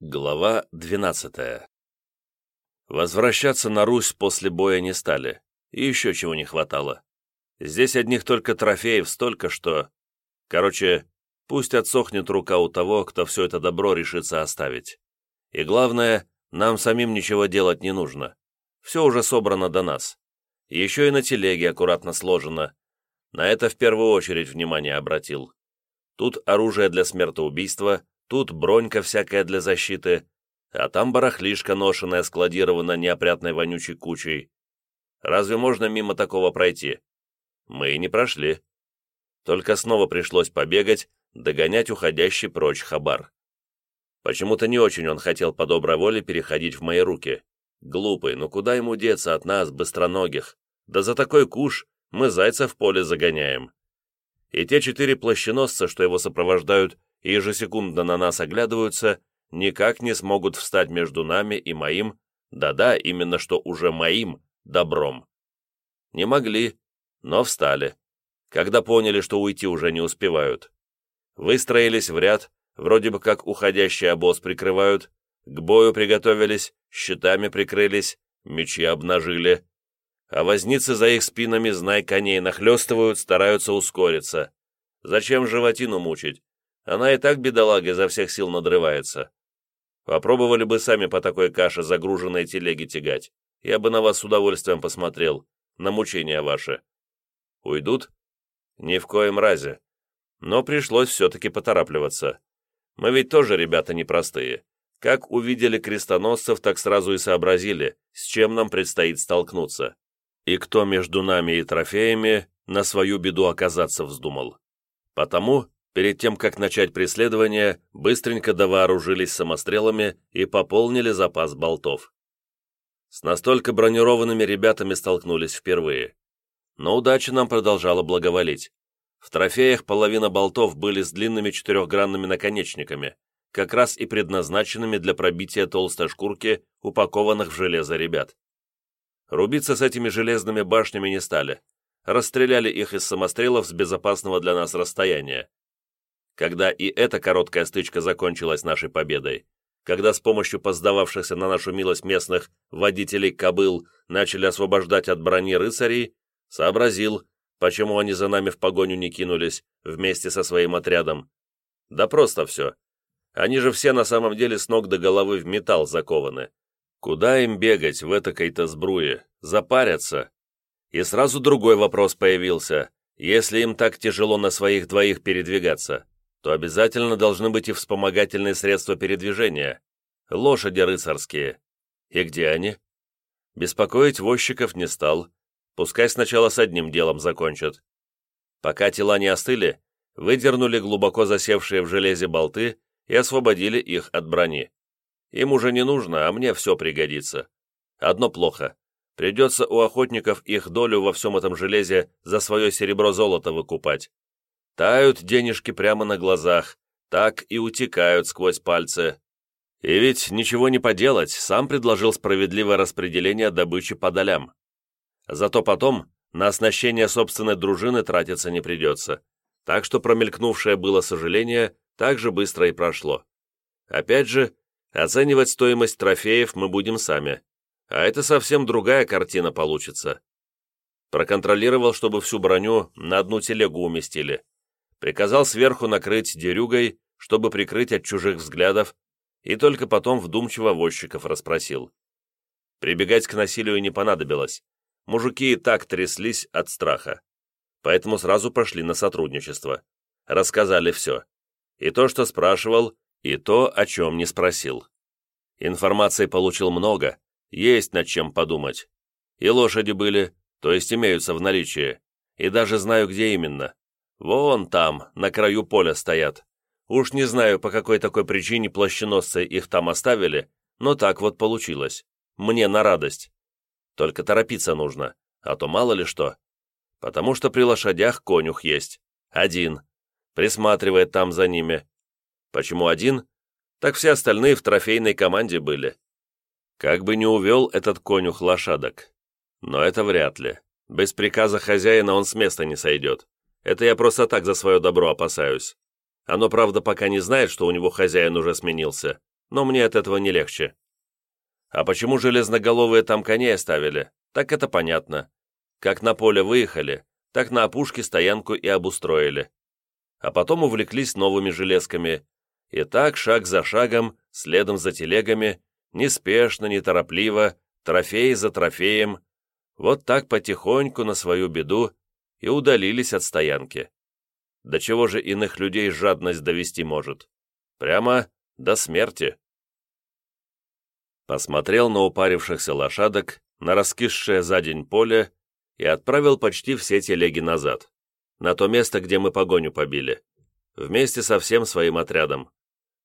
Глава 12 Возвращаться на Русь после боя не стали, и еще чего не хватало. Здесь одних только трофеев столько, что... Короче, пусть отсохнет рука у того, кто все это добро решится оставить. И главное, нам самим ничего делать не нужно. Все уже собрано до нас. Еще и на телеге аккуратно сложено. На это в первую очередь внимание обратил. Тут оружие для смертоубийства, Тут бронька всякая для защиты, а там барахлишка ношеная складирована неопрятной вонючей кучей. Разве можно мимо такого пройти? Мы и не прошли. Только снова пришлось побегать, догонять уходящий прочь хабар. Почему-то не очень он хотел по доброй воле переходить в мои руки. Глупый, ну куда ему деться от нас, быстроногих? Да за такой куш мы зайца в поле загоняем. И те четыре плащеносца, что его сопровождают, и ежесекундно на нас оглядываются, никак не смогут встать между нами и моим, да-да, именно что уже моим, добром. Не могли, но встали, когда поняли, что уйти уже не успевают. Выстроились в ряд, вроде бы как уходящий обоз прикрывают, к бою приготовились, щитами прикрылись, мечи обнажили. А возницы за их спинами, знай, коней нахлестывают, стараются ускориться. Зачем животину мучить? Она и так, бедолага, изо всех сил надрывается. Попробовали бы сами по такой каше загруженной телеги тягать. Я бы на вас с удовольствием посмотрел, на мучения ваши. Уйдут? Ни в коем разе. Но пришлось все-таки поторапливаться. Мы ведь тоже ребята непростые. Как увидели крестоносцев, так сразу и сообразили, с чем нам предстоит столкнуться. И кто между нами и трофеями на свою беду оказаться вздумал. Потому Перед тем, как начать преследование, быстренько довооружились самострелами и пополнили запас болтов. С настолько бронированными ребятами столкнулись впервые. Но удача нам продолжала благоволить. В трофеях половина болтов были с длинными четырехгранными наконечниками, как раз и предназначенными для пробития толстой шкурки, упакованных в железо ребят. Рубиться с этими железными башнями не стали. Расстреляли их из самострелов с безопасного для нас расстояния когда и эта короткая стычка закончилась нашей победой, когда с помощью поздававшихся на нашу милость местных водителей кобыл начали освобождать от брони рыцарей, сообразил, почему они за нами в погоню не кинулись вместе со своим отрядом. Да просто все. Они же все на самом деле с ног до головы в металл закованы. Куда им бегать в этакой-то сбруе? Запарятся. И сразу другой вопрос появился. Если им так тяжело на своих двоих передвигаться, то обязательно должны быть и вспомогательные средства передвижения, лошади рыцарские. И где они? Беспокоить возчиков не стал, пускай сначала с одним делом закончат. Пока тела не остыли, выдернули глубоко засевшие в железе болты и освободили их от брони. Им уже не нужно, а мне все пригодится. Одно плохо. Придется у охотников их долю во всем этом железе за свое серебро-золото выкупать. Тают денежки прямо на глазах, так и утекают сквозь пальцы. И ведь ничего не поделать, сам предложил справедливое распределение добычи по долям. Зато потом на оснащение собственной дружины тратиться не придется. Так что промелькнувшее было сожаление так же быстро и прошло. Опять же, оценивать стоимость трофеев мы будем сами. А это совсем другая картина получится. Проконтролировал, чтобы всю броню на одну телегу уместили приказал сверху накрыть дерюгой, чтобы прикрыть от чужих взглядов, и только потом вдумчиво возчиков расспросил. Прибегать к насилию не понадобилось. Мужики и так тряслись от страха. Поэтому сразу пошли на сотрудничество. Рассказали все. И то, что спрашивал, и то, о чем не спросил. Информации получил много, есть над чем подумать. И лошади были, то есть имеются в наличии, и даже знаю, где именно. Вон там, на краю поля стоят. Уж не знаю, по какой такой причине плащеносцы их там оставили, но так вот получилось. Мне на радость. Только торопиться нужно, а то мало ли что. Потому что при лошадях конюх есть. Один. Присматривает там за ними. Почему один? Так все остальные в трофейной команде были. Как бы не увел этот конюх лошадок. Но это вряд ли. Без приказа хозяина он с места не сойдет. Это я просто так за свое добро опасаюсь. Оно, правда, пока не знает, что у него хозяин уже сменился. но мне от этого не легче. А почему железноголовые там коней оставили? Так это понятно. Как на поле выехали, так на опушке стоянку и обустроили. А потом увлеклись новыми железками. И так, шаг за шагом, следом за телегами, неспешно, неторопливо, трофей за трофеем, вот так потихоньку на свою беду и удалились от стоянки. До чего же иных людей жадность довести может? Прямо до смерти. Посмотрел на упарившихся лошадок, на раскисшее за день поле и отправил почти все телеги назад, на то место, где мы погоню побили, вместе со всем своим отрядом.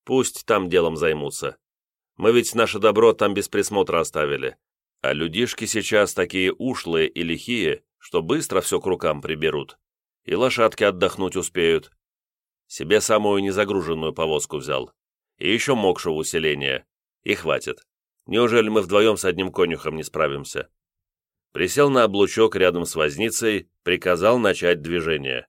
Пусть там делом займутся. Мы ведь наше добро там без присмотра оставили, а людишки сейчас такие ушлые и лихие, что быстро все к рукам приберут, и лошадки отдохнуть успеют. Себе самую незагруженную повозку взял, и еще мокшу в усиление, и хватит. Неужели мы вдвоем с одним конюхом не справимся? Присел на облучок рядом с возницей, приказал начать движение.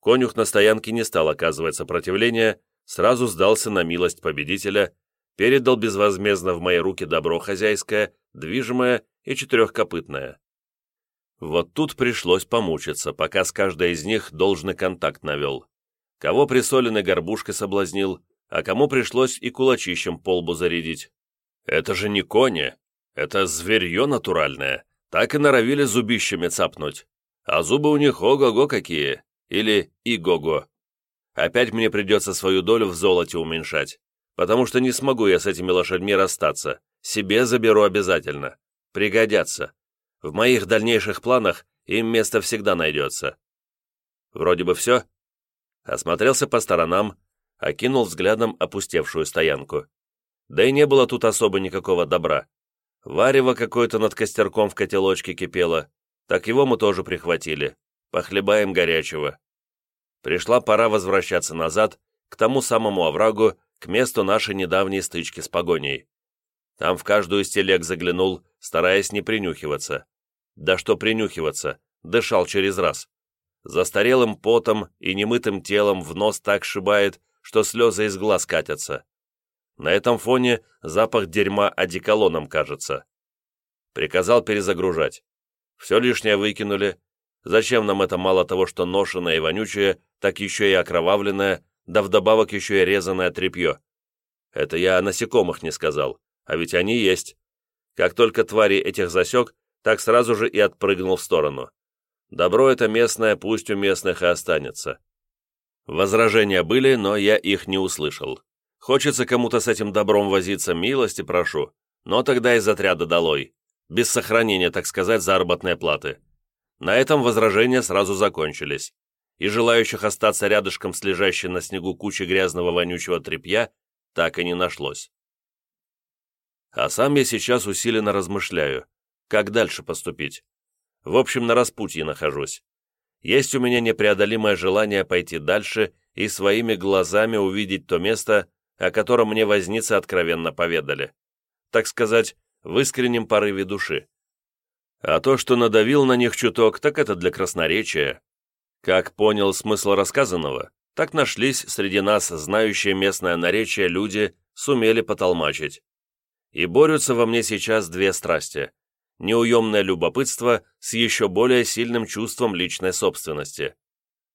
Конюх на стоянке не стал оказывать сопротивления, сразу сдался на милость победителя, передал безвозмездно в мои руки добро хозяйское, движимое и четырехкопытное. Вот тут пришлось помучиться, пока с каждой из них должный контакт навел. Кого присоленной горбушкой соблазнил, а кому пришлось и кулачищем полбу зарядить. Это же не кони, это зверье натуральное, так и норовили зубищами цапнуть. А зубы у них ого-го какие, или и-го-го. Опять мне придется свою долю в золоте уменьшать, потому что не смогу я с этими лошадьми расстаться, себе заберу обязательно. Пригодятся. В моих дальнейших планах им место всегда найдется. Вроде бы все. Осмотрелся по сторонам, окинул взглядом опустевшую стоянку. Да и не было тут особо никакого добра. Варево какое-то над костерком в котелочке кипело, так его мы тоже прихватили. Похлебаем горячего. Пришла пора возвращаться назад, к тому самому оврагу, к месту нашей недавней стычки с погоней. Там в каждую из телег заглянул, стараясь не принюхиваться. Да что принюхиваться, дышал через раз. Застарелым потом и немытым телом в нос так шибает, что слезы из глаз катятся. На этом фоне запах дерьма одеколоном кажется. Приказал перезагружать. Все лишнее выкинули. Зачем нам это мало того, что ношеное и вонючее, так еще и окровавленное, да вдобавок еще и резаное тряпье? Это я о насекомых не сказал, а ведь они есть. Как только твари этих засек, так сразу же и отпрыгнул в сторону. Добро это местное, пусть у местных и останется. Возражения были, но я их не услышал. Хочется кому-то с этим добром возиться, милости прошу, но тогда из отряда долой, без сохранения, так сказать, заработной платы. На этом возражения сразу закончились, и желающих остаться рядышком с лежащей на снегу кучей грязного вонючего тряпья так и не нашлось. А сам я сейчас усиленно размышляю, как дальше поступить. В общем, на распутье нахожусь. Есть у меня непреодолимое желание пойти дальше и своими глазами увидеть то место, о котором мне возницы откровенно поведали. Так сказать, в искреннем порыве души. А то, что надавил на них чуток, так это для красноречия. Как понял смысл рассказанного, так нашлись среди нас знающие местное наречие люди, сумели потолмачить. И борются во мне сейчас две страсти – неуемное любопытство с еще более сильным чувством личной собственности.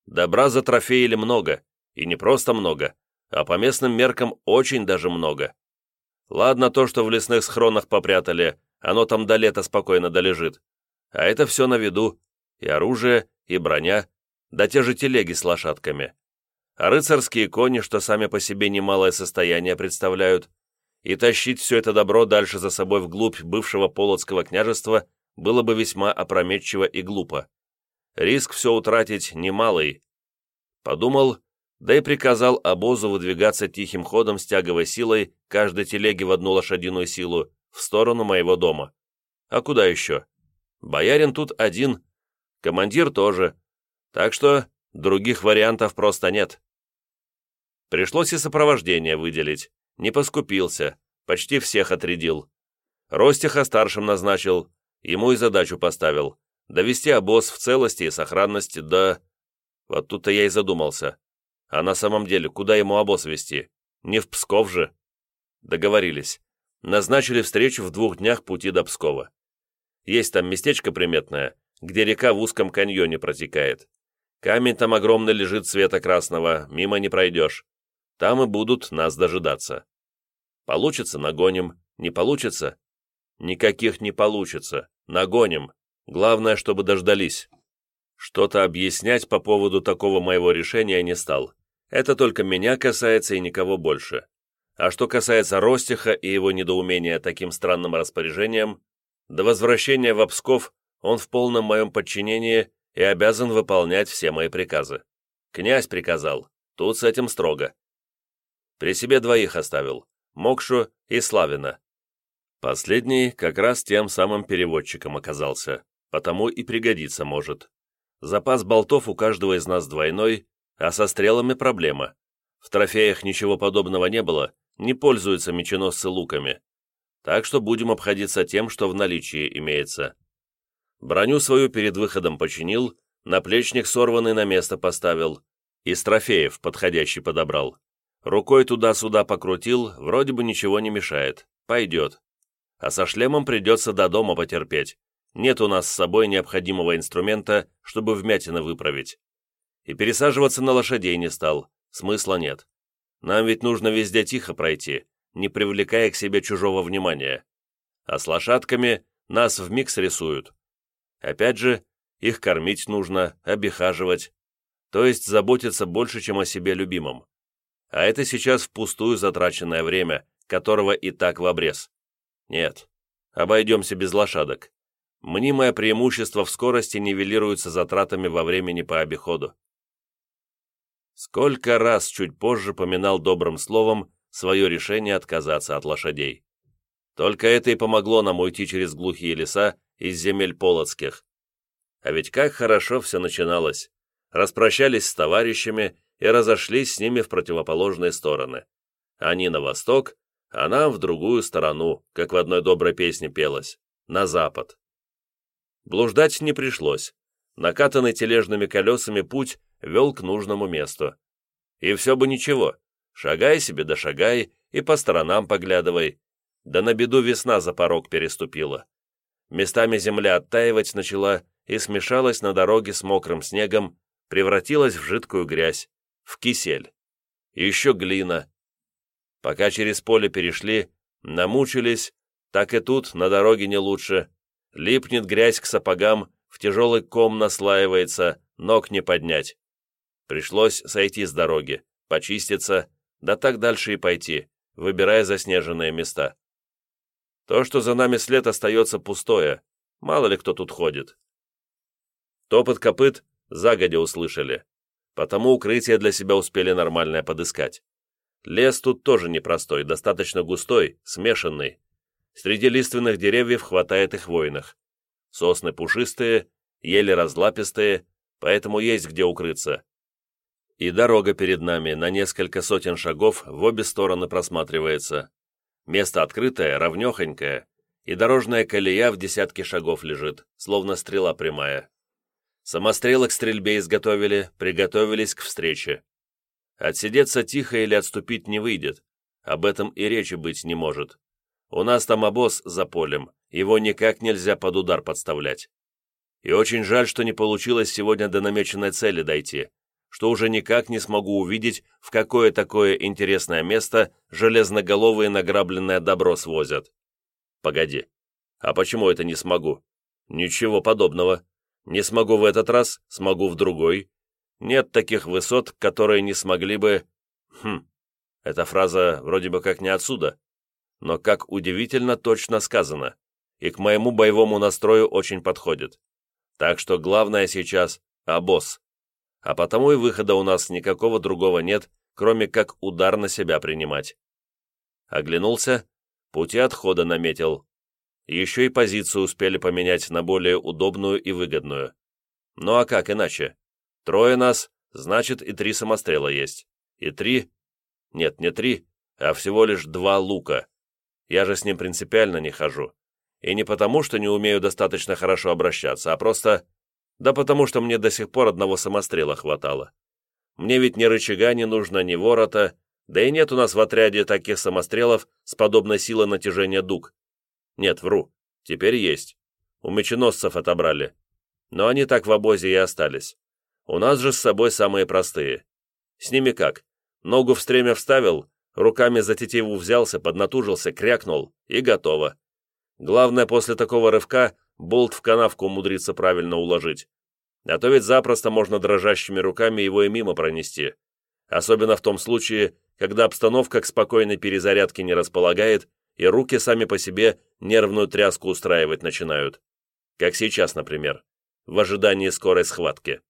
Добра затрофеили много, и не просто много, а по местным меркам очень даже много. Ладно то, что в лесных схронах попрятали, оно там до лета спокойно долежит. А это все на виду, и оружие, и броня, да те же телеги с лошадками. А рыцарские кони, что сами по себе немалое состояние представляют, и тащить все это добро дальше за собой вглубь бывшего Полоцкого княжества было бы весьма опрометчиво и глупо. Риск все утратить немалый. Подумал да и приказал обозу выдвигаться тихим ходом с тяговой силой, каждой телеги в одну лошадиную силу, в сторону моего дома. А куда еще? Боярин тут один, командир тоже, так что других вариантов просто нет. Пришлось и сопровождение выделить, не поскупился, почти всех отрядил. Ростиха старшим назначил, ему и задачу поставил — довести обоз в целости и сохранности до... Вот тут-то я и задумался. А на самом деле, куда ему обоз вести? Не в Псков же. Договорились. Назначили встречу в двух днях пути до Пскова. Есть там местечко приметное, где река в узком каньоне протекает. Камень там огромный лежит цвета красного, мимо не пройдешь. Там и будут нас дожидаться. Получится — нагоним, не получится — никаких не получится, нагоним. Главное, чтобы дождались. Что-то объяснять по поводу такого моего решения не стал. Это только меня касается и никого больше. А что касается Ростиха и его недоумения таким странным распоряжением, до возвращения в Псков он в полном моем подчинении и обязан выполнять все мои приказы. Князь приказал, тут с этим строго. При себе двоих оставил, Мокшу и Славина. Последний как раз тем самым переводчиком оказался, потому и пригодиться может. Запас болтов у каждого из нас двойной, а со стрелами проблема. В трофеях ничего подобного не было, не пользуются меченосцы луками. Так что будем обходиться тем, что в наличии имеется. Броню свою перед выходом починил, наплечник сорванный на место поставил, из трофеев подходящий подобрал. Рукой туда-сюда покрутил, вроде бы ничего не мешает, пойдет. А со шлемом придется до дома потерпеть, нет у нас с собой необходимого инструмента, чтобы вмятины выправить. И пересаживаться на лошадей не стал, смысла нет. Нам ведь нужно везде тихо пройти, не привлекая к себе чужого внимания. А с лошадками нас вмиг срисуют. Опять же, их кормить нужно, обихаживать, то есть заботиться больше, чем о себе любимом. А это сейчас впустую затраченное время, которого и так в обрез. Нет, обойдемся без лошадок мнимое преимущество в скорости нивелируется затратами во времени по обиходу. Сколько раз чуть позже поминал добрым словом свое решение отказаться от лошадей. Только это и помогло нам уйти через глухие леса из земель полоцких. А ведь как хорошо все начиналось. Распрощались с товарищами и разошлись с ними в противоположные стороны. Они на восток, а нам в другую сторону, как в одной доброй песне пелось, на запад. Блуждать не пришлось. Накатанный тележными колесами путь вел к нужному месту. И все бы ничего. Шагай себе да шагай и по сторонам поглядывай. Да на беду весна за порог переступила. Местами земля оттаивать начала и смешалась на дороге с мокрым снегом, превратилась в жидкую грязь, в кисель. Еще глина. Пока через поле перешли, намучились, так и тут на дороге не лучше. Липнет грязь к сапогам, в тяжелый ком наслаивается, ног не поднять. Пришлось сойти с дороги, почиститься, да так дальше и пойти, выбирая заснеженные места. То, что за нами след остается пустое, мало ли кто тут ходит. Топот копыт загодя услышали, потому укрытие для себя успели нормальное подыскать. Лес тут тоже непростой, достаточно густой, смешанный, Среди лиственных деревьев хватает и хвойных. Сосны пушистые, еле разлапистые, поэтому есть где укрыться. И дорога перед нами на несколько сотен шагов в обе стороны просматривается. Место открытое, ровнехонькое, и дорожная колея в десятке шагов лежит, словно стрела прямая. Самострелы к стрельбе изготовили, приготовились к встрече. Отсидеться тихо или отступить не выйдет, об этом и речи быть не может. У нас там обоз за полем, его никак нельзя под удар подставлять. И очень жаль, что не получилось сегодня до намеченной цели дойти, что уже никак не смогу увидеть, в какое такое интересное место железноголовые награбленное добро свозят. Погоди, а почему это не смогу? Ничего подобного. Не смогу в этот раз, смогу в другой. Нет таких высот, которые не смогли бы... Хм, эта фраза вроде бы как не отсюда но как удивительно точно сказано, и к моему боевому настрою очень подходит. Так что главное сейчас – обоз. А потому и выхода у нас никакого другого нет, кроме как удар на себя принимать. Оглянулся, пути отхода наметил. Еще и позицию успели поменять на более удобную и выгодную. Ну а как иначе? Трое нас, значит и три самострела есть. И три... Нет, не три, а всего лишь два лука. Я же с ним принципиально не хожу. И не потому, что не умею достаточно хорошо обращаться, а просто... Да потому что мне до сих пор одного самострела хватало. Мне ведь ни рычага не нужно, ни ворота, Да и нет у нас в отряде таких самострелов с подобной силой натяжения дуг. Нет, вру, теперь есть. У меченосцев отобрали. Но они так в обозе и остались. У нас же с собой самые простые. С ними как? Ногу в стремя вставил, руками за тетиву взялся, поднатужился, крякнул, и готово. Главное, после такого рывка болт в канавку умудриться правильно уложить. А то ведь запросто можно дрожащими руками его и мимо пронести. Особенно в том случае, когда обстановка к спокойной перезарядке не располагает, и руки сами по себе нервную тряску устраивать начинают. Как сейчас, например, в ожидании скорой схватки.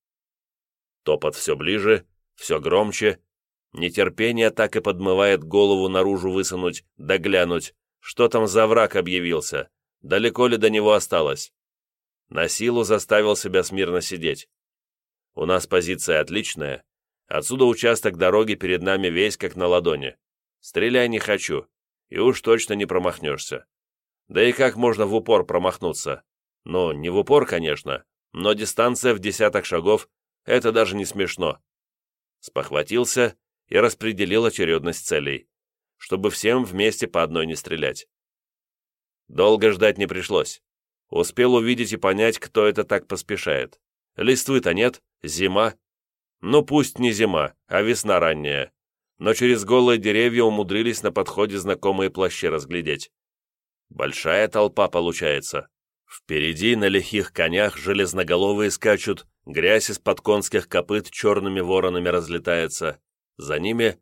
Топот все ближе, все громче. Нетерпение так и подмывает голову наружу высунуть, да глянуть, что там за враг объявился, далеко ли до него осталось. На силу заставил себя смирно сидеть. У нас позиция отличная, отсюда участок дороги перед нами весь как на ладони. Стреляй не хочу, и уж точно не промахнешься. Да и как можно в упор промахнуться? Ну, не в упор, конечно, но дистанция в десяток шагов это даже не смешно. Спохватился и распределил очередность целей, чтобы всем вместе по одной не стрелять. Долго ждать не пришлось. Успел увидеть и понять, кто это так поспешает. Листвы-то нет, зима. Ну пусть не зима, а весна ранняя. Но через голые деревья умудрились на подходе знакомые плащи разглядеть. Большая толпа получается. Впереди на лихих конях железноголовые скачут, грязь из-под конских копыт черными воронами разлетается. За ними...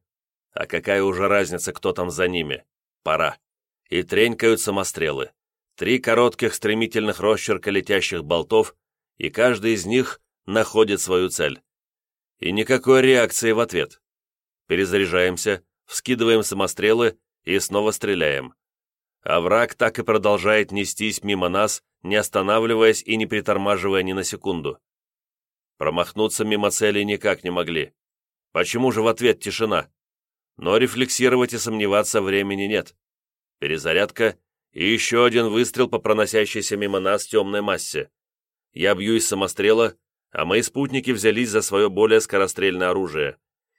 А какая уже разница, кто там за ними? Пора. И тренькают самострелы. Три коротких стремительных росчерка летящих болтов, и каждый из них находит свою цель. И никакой реакции в ответ. Перезаряжаемся, вскидываем самострелы и снова стреляем а враг так и продолжает нестись мимо нас, не останавливаясь и не притормаживая ни на секунду. Промахнуться мимо цели никак не могли. Почему же в ответ тишина? Но рефлексировать и сомневаться времени нет. Перезарядка и еще один выстрел по проносящейся мимо нас темной массе. Я бью из самострела, а мои спутники взялись за свое более скорострельное оружие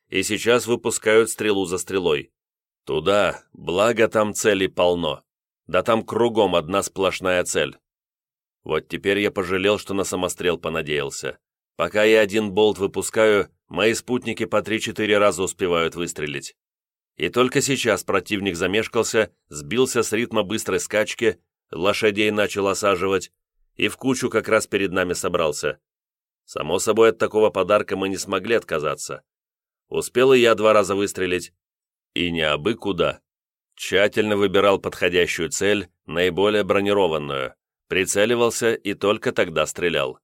и сейчас выпускают стрелу за стрелой. Туда, благо там целей полно. Да там кругом одна сплошная цель. Вот теперь я пожалел, что на самострел понадеялся. Пока я один болт выпускаю, мои спутники по три-четыре раза успевают выстрелить. И только сейчас противник замешкался, сбился с ритма быстрой скачки, лошадей начал осаживать, и в кучу как раз перед нами собрался. Само собой, от такого подарка мы не смогли отказаться. Успел и я два раза выстрелить. И не абы куда. Тщательно выбирал подходящую цель, наиболее бронированную, прицеливался и только тогда стрелял.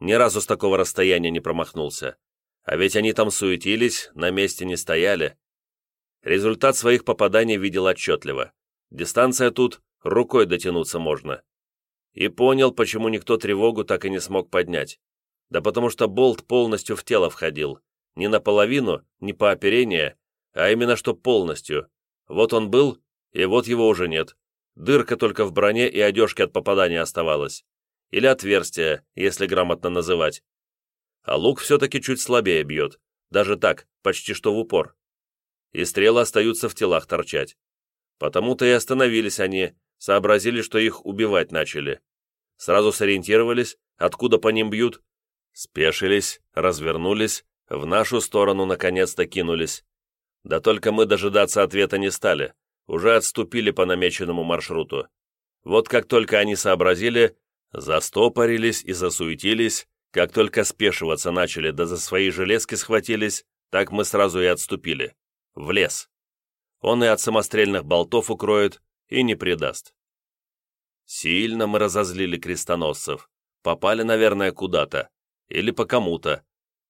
Ни разу с такого расстояния не промахнулся. А ведь они там суетились, на месте не стояли. Результат своих попаданий видел отчетливо. Дистанция тут, рукой дотянуться можно. И понял, почему никто тревогу так и не смог поднять. Да потому что болт полностью в тело входил. Не наполовину, не по оперению, а именно что полностью, вот он был, и вот его уже нет. Дырка только в броне и одежке от попадания оставалась. Или отверстие, если грамотно называть. А лук все-таки чуть слабее бьет. Даже так, почти что в упор. И стрелы остаются в телах торчать. Потому-то и остановились они, сообразили, что их убивать начали. Сразу сориентировались, откуда по ним бьют. Спешились, развернулись, в нашу сторону наконец-то кинулись. Да только мы дожидаться ответа не стали, уже отступили по намеченному маршруту. Вот как только они сообразили, застопорились и засуетились, как только спешиваться начали, да за свои железки схватились, так мы сразу и отступили. В лес. Он и от самострельных болтов укроет, и не предаст. Сильно мы разозлили крестоносцев. Попали, наверное, куда-то. Или по кому-то.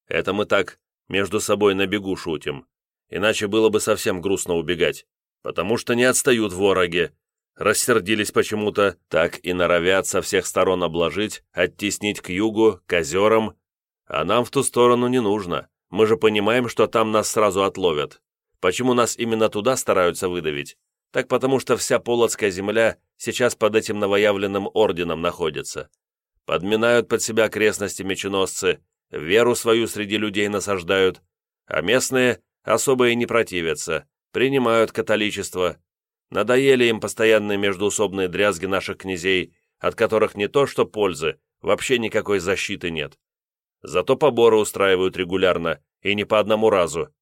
Это мы так между собой на бегу шутим иначе было бы совсем грустно убегать, потому что не отстают вороги, рассердились почему-то, так и норовят со всех сторон обложить, оттеснить к югу, к озерам, а нам в ту сторону не нужно, мы же понимаем, что там нас сразу отловят. Почему нас именно туда стараются выдавить? Так потому что вся Полоцкая земля сейчас под этим новоявленным орденом находится. Подминают под себя окрестности меченосцы, веру свою среди людей насаждают, а местные особо и не противятся, принимают католичество. Надоели им постоянные междуусобные дрязги наших князей, от которых не то что пользы, вообще никакой защиты нет. Зато поборы устраивают регулярно, и не по одному разу.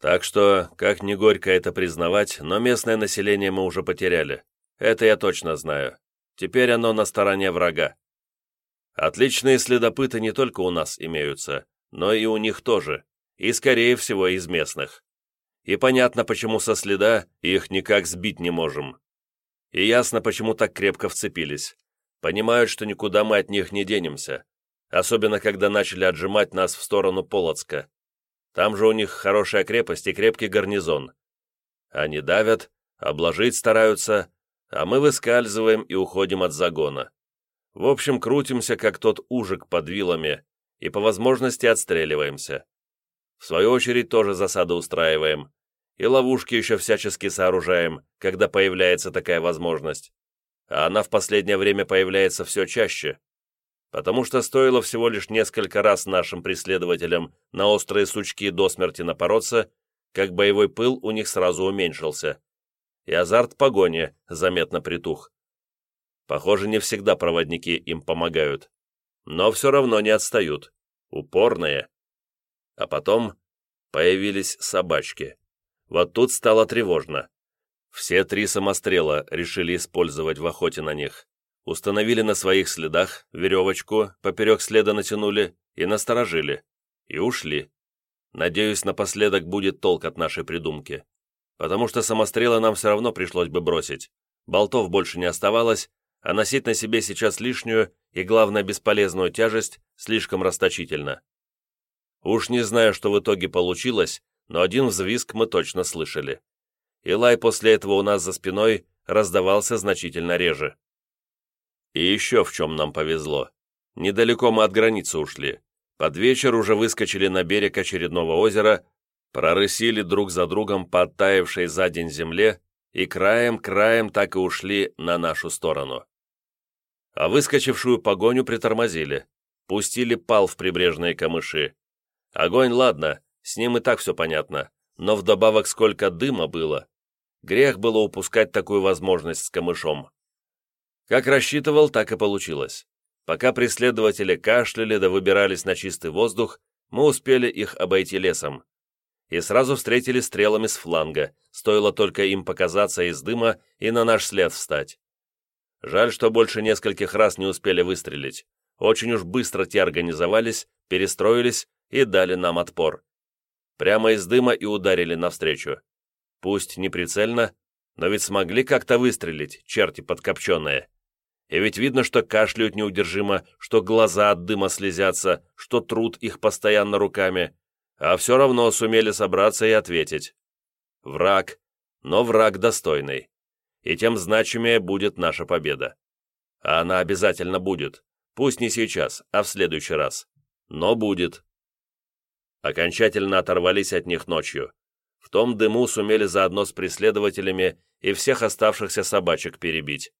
Так что, как ни горько это признавать, но местное население мы уже потеряли. Это я точно знаю. Теперь оно на стороне врага. Отличные следопыты не только у нас имеются, но и у них тоже, и, скорее всего, из местных. И понятно, почему со следа их никак сбить не можем. И ясно, почему так крепко вцепились. Понимают, что никуда мы от них не денемся, особенно когда начали отжимать нас в сторону Полоцка. Там же у них хорошая крепость и крепкий гарнизон. Они давят, обложить стараются, а мы выскальзываем и уходим от загона. В общем, крутимся, как тот ужик под вилами, и по возможности отстреливаемся. В свою очередь тоже засады устраиваем, и ловушки еще всячески сооружаем, когда появляется такая возможность. А она в последнее время появляется все чаще, потому что стоило всего лишь несколько раз нашим преследователям на острые сучки до смерти напороться, как боевой пыл у них сразу уменьшился, и азарт погони заметно притух. Похоже, не всегда проводники им помогают. Но все равно не отстают. Упорные. А потом появились собачки. Вот тут стало тревожно. Все три самострела решили использовать в охоте на них. Установили на своих следах, веревочку поперек следа натянули и насторожили. И ушли. Надеюсь, напоследок будет толк от нашей придумки. Потому что самострелы нам все равно пришлось бы бросить. Болтов больше не оставалось, а носить на себе сейчас лишнюю и, главное, бесполезную тяжесть слишком расточительно. Уж не знаю, что в итоге получилось, но один взвизг мы точно слышали. И лай после этого у нас за спиной раздавался значительно реже. И еще в чем нам повезло. Недалеко мы от границы ушли. Под вечер уже выскочили на берег очередного озера, прорысили друг за другом по оттаившей за день земле и краем-краем так и ушли на нашу сторону а выскочившую погоню притормозили, пустили пал в прибрежные камыши. Огонь, ладно, с ним и так все понятно, но вдобавок сколько дыма было. Грех было упускать такую возможность с камышом. Как рассчитывал, так и получилось. Пока преследователи кашляли да выбирались на чистый воздух, мы успели их обойти лесом. И сразу встретили стрелами с фланга, стоило только им показаться из дыма и на наш след встать. Жаль, что больше нескольких раз не успели выстрелить. Очень уж быстро те организовались, перестроились и дали нам отпор. Прямо из дыма и ударили навстречу. Пусть не прицельно, но ведь смогли как-то выстрелить, черти подкопченные. И ведь видно, что кашляют неудержимо, что глаза от дыма слезятся, что труд их постоянно руками, а все равно сумели собраться и ответить. Враг, но враг достойный и тем значимее будет наша победа. А она обязательно будет, пусть не сейчас, а в следующий раз, но будет. Окончательно оторвались от них ночью. В том дыму сумели заодно с преследователями и всех оставшихся собачек перебить.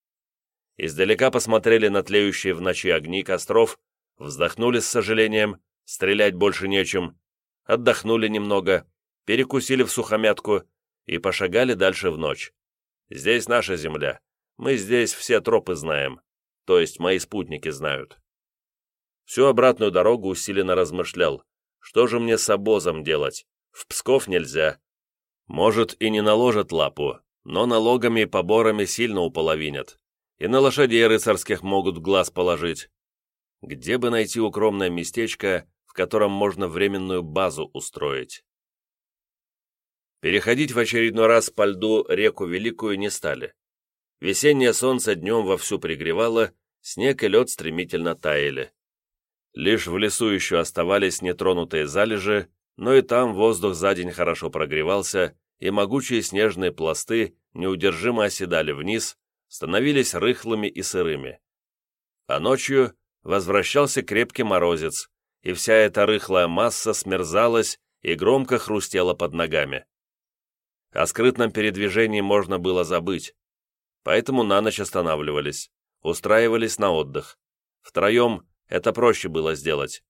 Издалека посмотрели на тлеющие в ночи огни костров, вздохнули с сожалением, стрелять больше нечем, отдохнули немного, перекусили в сухомятку и пошагали дальше в ночь. Здесь наша земля. Мы здесь все тропы знаем. То есть мои спутники знают. Всю обратную дорогу усиленно размышлял. Что же мне с обозом делать? В Псков нельзя. Может, и не наложат лапу, но налогами и поборами сильно уполовинят. И на лошадей рыцарских могут глаз положить. Где бы найти укромное местечко, в котором можно временную базу устроить? Переходить в очередной раз по льду реку Великую не стали. Весеннее солнце днем вовсю пригревало, снег и лед стремительно таяли. Лишь в лесу еще оставались нетронутые залежи, но и там воздух за день хорошо прогревался, и могучие снежные пласты неудержимо оседали вниз, становились рыхлыми и сырыми. А ночью возвращался крепкий морозец, и вся эта рыхлая масса смерзалась и громко хрустела под ногами. О скрытном передвижении можно было забыть, поэтому на ночь останавливались, устраивались на отдых. Втроем это проще было сделать.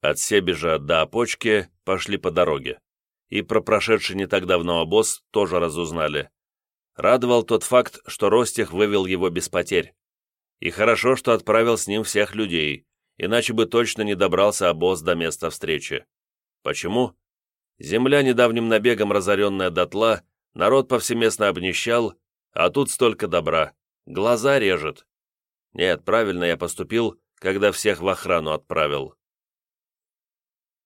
От Себежа до Опочки пошли по дороге. и про прошедший не так давно обоз тоже разузнали. Радовал тот факт, что Ростих вывел его без потерь. И хорошо, что отправил с ним всех людей, иначе бы точно не добрался обоз до места встречи. Почему? Земля недавним набегом разоренная дотла, народ повсеместно обнищал, а тут столько добра. Глаза режет. Нет, правильно я поступил, когда всех в охрану отправил.